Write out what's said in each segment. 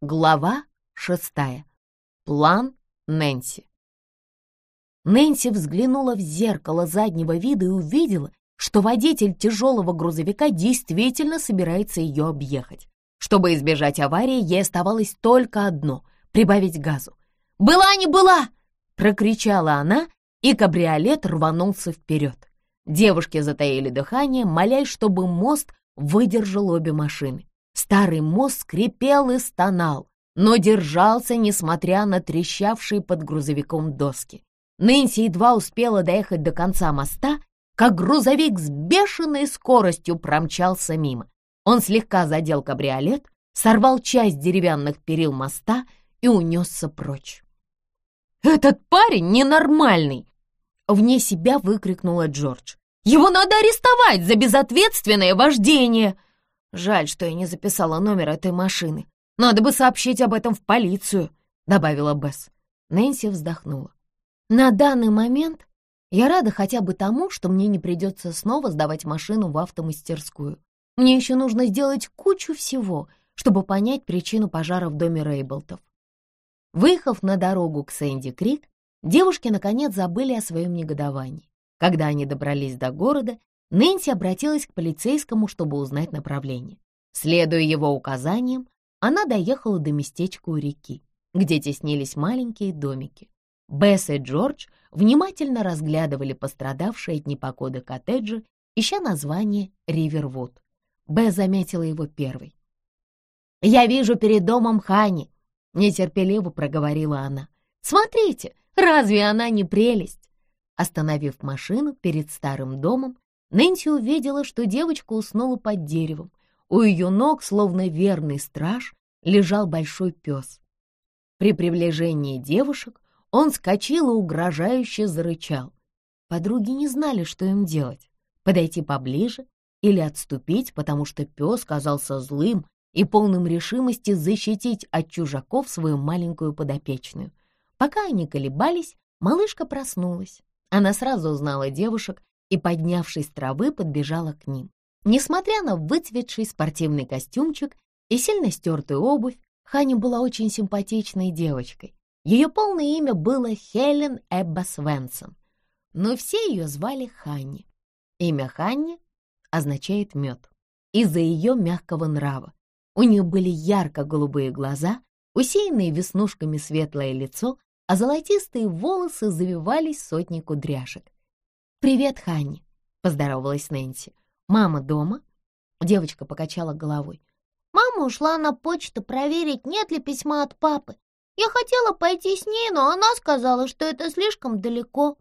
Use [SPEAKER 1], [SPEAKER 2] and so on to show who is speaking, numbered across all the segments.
[SPEAKER 1] Глава шестая. План Нэнси. Нэнси взглянула в зеркало заднего вида и увидела, что водитель тяжелого грузовика действительно собирается ее объехать. Чтобы избежать аварии, ей оставалось только одно — прибавить газу. «Была не была!» — прокричала она, и кабриолет рванулся вперед. Девушки затаили дыхание, молясь, чтобы мост выдержал обе машины. Старый мост скрипел и стонал, но держался, несмотря на трещавшие под грузовиком доски. Нэнси едва успела доехать до конца моста, как грузовик с бешеной скоростью промчался мимо. Он слегка задел кабриолет, сорвал часть деревянных перил моста и унесся прочь. «Этот парень ненормальный!» Вне себя выкрикнула Джордж. «Его надо арестовать за безответственное вождение!» Жаль, что я не записала номер этой машины. Надо бы сообщить об этом в полицию», — добавила Бесс. Нэнси вздохнула. «На данный момент я рада хотя бы тому, что мне не придется снова сдавать машину в автомастерскую. Мне еще нужно сделать кучу всего, чтобы понять причину пожара в доме Рейблтов». Выехав на дорогу к Сэнди-Крик, девушки наконец забыли о своем негодовании. Когда они добрались до города, Нэнси обратилась к полицейскому, чтобы узнать направление. Следуя его указаниям, она доехала до местечка у реки, где теснились маленькие домики. Бесс и Джордж внимательно разглядывали пострадавшие от непогоды коттеджи, ища название Ривервуд. Бесс заметила его первой. «Я вижу перед домом Хани», — нетерпеливо проговорила она. «Смотрите, разве она не прелесть?» Остановив машину перед старым домом, Нэнси увидела, что девочка уснула под деревом. У ее ног, словно верный страж, лежал большой пес. При приближении девушек он скочил и угрожающе зарычал. Подруги не знали, что им делать — подойти поближе или отступить, потому что пес казался злым и полным решимости защитить от чужаков свою маленькую подопечную. Пока они колебались, малышка проснулась. Она сразу узнала девушек и, поднявшись с травы, подбежала к ним. Несмотря на выцветший спортивный костюмчик и сильно стертую обувь, Хани была очень симпатичной девочкой. Ее полное имя было Хелен Эбба Свенсон, но все ее звали Ханни. Имя Ханни означает «мед» из-за ее мягкого нрава. У нее были ярко-голубые глаза, усеянные веснушками светлое лицо, а золотистые волосы завивались сотни кудряшек. «Привет, Ханни», — поздоровалась Нэнси. «Мама дома?» Девочка покачала головой.
[SPEAKER 2] «Мама ушла на почту проверить, нет ли письма от папы. Я хотела пойти с ней, но она сказала, что это слишком далеко».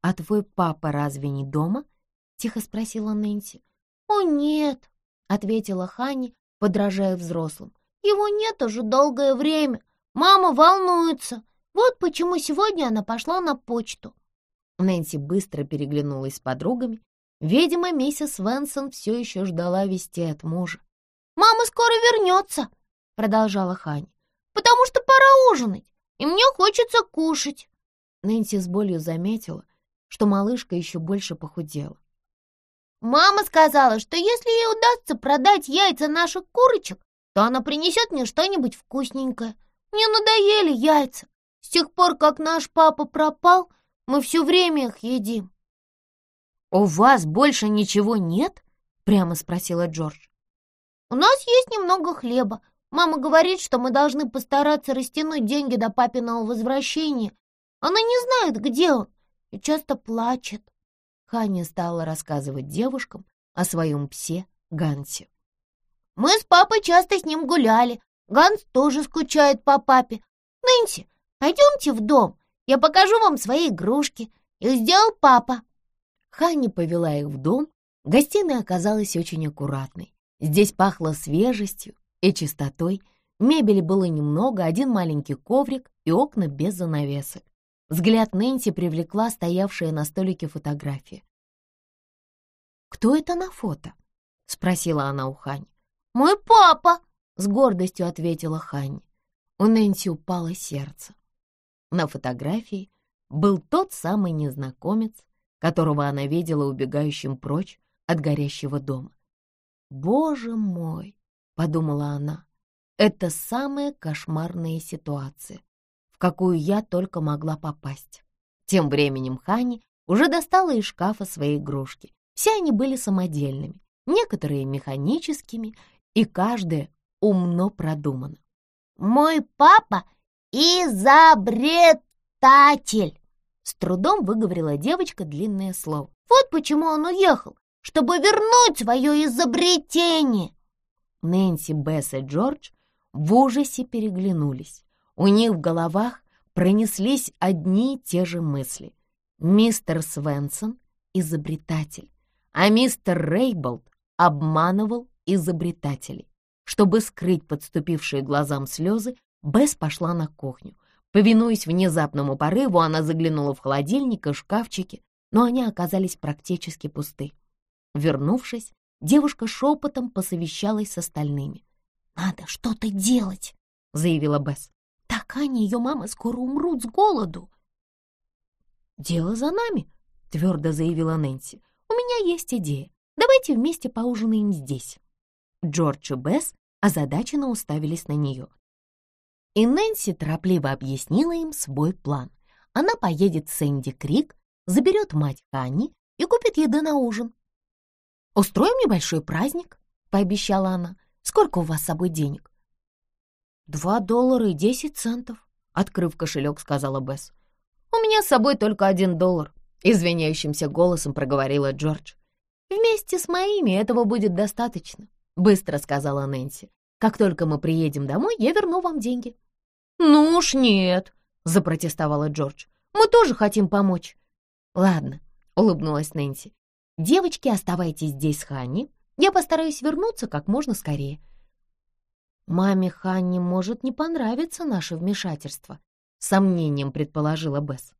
[SPEAKER 1] «А твой папа разве не дома?» — тихо спросила Нэнси.
[SPEAKER 2] «О, нет», — ответила Ханни, подражая взрослым. «Его нет уже долгое время. Мама волнуется. Вот почему сегодня она пошла на почту».
[SPEAKER 1] Нэнси быстро переглянулась с подругами. Видимо, миссис Венсон все еще ждала вести от мужа.
[SPEAKER 2] «Мама скоро вернется», — продолжала Хань, «потому что пора ужинать, и мне хочется кушать».
[SPEAKER 1] Нэнси с болью заметила, что малышка еще больше похудела.
[SPEAKER 2] «Мама сказала, что если ей удастся продать яйца наших курочек, то она принесет мне что-нибудь вкусненькое. Мне надоели яйца. С тех пор, как наш папа пропал, мы все время их едим».
[SPEAKER 1] «У вас больше ничего нет?» — прямо спросила Джордж.
[SPEAKER 2] «У нас есть немного хлеба. Мама говорит, что мы должны постараться растянуть деньги до папиного возвращения. Она не знает, где он, и часто плачет».
[SPEAKER 1] Ханя стала рассказывать девушкам о своем псе Гансе.
[SPEAKER 2] «Мы с папой часто с ним гуляли. Ганс тоже скучает по папе. Нэнси, пойдемте в дом. Я покажу вам свои игрушки. Их сделал папа».
[SPEAKER 1] Ханни повела их в дом. Гостиная оказалась очень аккуратной. Здесь пахло свежестью и чистотой. Мебели было немного, один маленький коврик и окна без занавесок. Взгляд Нэнси привлекла стоявшая на столике фотография. «Кто это на фото?» — спросила она у Хани.
[SPEAKER 2] «Мой папа!»
[SPEAKER 1] — с гордостью ответила Ханни. У Нэнси упало сердце. На фотографии был тот самый незнакомец, которого она видела убегающим прочь от горящего дома. «Боже мой!» — подумала она. Это самая кошмарная ситуация, в какую я только могла попасть. Тем временем Хани уже достала из шкафа свои игрушки. Все они были самодельными, некоторые механическими, и каждая умно продумана.
[SPEAKER 2] «Мой папа изобретатель!» С трудом выговорила девочка длинное слово. «Вот почему он уехал, чтобы вернуть свое изобретение!»
[SPEAKER 1] Нэнси, Бесс и Джордж в ужасе переглянулись. У них в головах пронеслись одни и те же мысли. Мистер Свенсон — изобретатель, а мистер Рейболд обманывал изобретателей. Чтобы скрыть подступившие глазам слезы, Бесс пошла на кухню. Повинуясь внезапному порыву, она заглянула в холодильник и шкафчики, но они оказались практически пусты. Вернувшись, девушка шепотом посовещалась с остальными.
[SPEAKER 2] «Надо что-то делать», — заявила Бесс. «Так Аня и ее мама скоро умрут с голоду».
[SPEAKER 1] «Дело за нами», — твердо заявила Нэнси. «У меня есть идея. Давайте вместе поужинаем здесь». Джордж и Бесс озадаченно уставились на нее. И Нэнси торопливо объяснила им свой план. Она поедет в Сэнди Крик, заберет мать Ханни и купит еды на ужин. «Устроим небольшой праздник», — пообещала она. «Сколько у вас с собой денег?» «Два доллара и десять центов», — открыв кошелек, сказала Бесс. «У меня с собой только один доллар», — извиняющимся голосом проговорила Джордж. «Вместе с моими этого будет достаточно», — быстро сказала Нэнси. Как только мы приедем домой, я верну вам деньги». «Ну уж нет», — запротестовала Джордж. «Мы тоже хотим помочь». «Ладно», — улыбнулась Нэнси. «Девочки, оставайтесь здесь с Ханни. Я постараюсь вернуться как можно скорее». «Маме Ханни может не понравиться наше вмешательство», — сомнением предположила Бесс.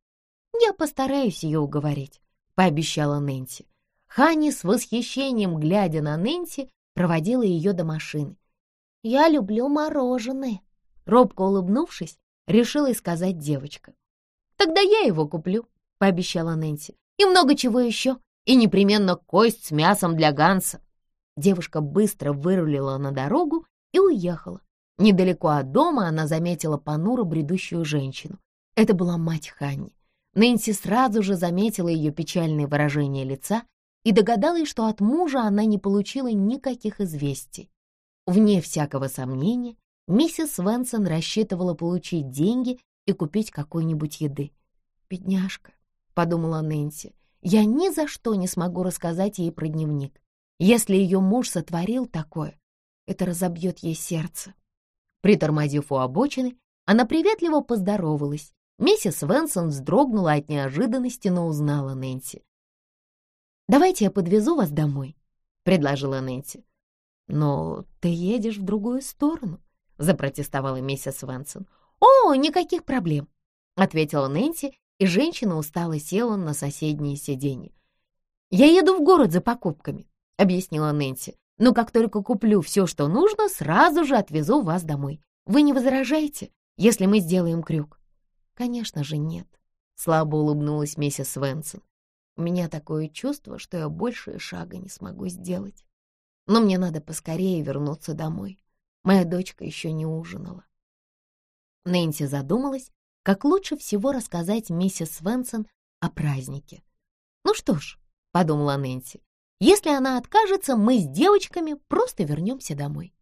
[SPEAKER 1] «Я постараюсь ее уговорить», — пообещала Нэнси. Ханни с восхищением, глядя на Нэнси, проводила ее до машины.
[SPEAKER 2] «Я люблю мороженое», — робко улыбнувшись, решила сказать девочка.
[SPEAKER 1] «Тогда я его куплю», — пообещала Нэнси. «И много чего еще, и непременно кость с мясом для Ганса». Девушка быстро вырулила на дорогу и уехала. Недалеко от дома она заметила понуро бредущую женщину. Это была мать Ханни. Нэнси сразу же заметила ее печальное выражение лица и догадалась, что от мужа она не получила никаких известий. Вне всякого сомнения, миссис Свенсон рассчитывала получить деньги и купить какой-нибудь еды. «Бедняжка», — подумала Нэнси, — «я ни за что не смогу рассказать ей про дневник. Если ее муж сотворил такое, это разобьет ей сердце». Притормозив у обочины, она приветливо поздоровалась. Миссис Свенсон вздрогнула от неожиданности, но узнала Нэнси. «Давайте я подвезу вас домой», — предложила Нэнси. «Но ты едешь в другую сторону», — запротестовала миссис Венсон. «О, никаких проблем», — ответила Нэнси, и женщина устало села на соседнее сиденье. «Я еду в город за покупками», — объяснила Нэнси. «Но как только куплю все, что нужно, сразу же отвезу вас домой. Вы не возражаете, если мы сделаем крюк?» «Конечно же нет», — слабо улыбнулась миссис Венсон. «У меня такое чувство, что я больше шага не смогу сделать» но мне надо поскорее вернуться домой. Моя дочка еще не ужинала. Нэнси задумалась, как лучше всего рассказать миссис Свенсон о празднике. «Ну что ж», — подумала Нэнси, — «если она откажется, мы с девочками просто вернемся домой».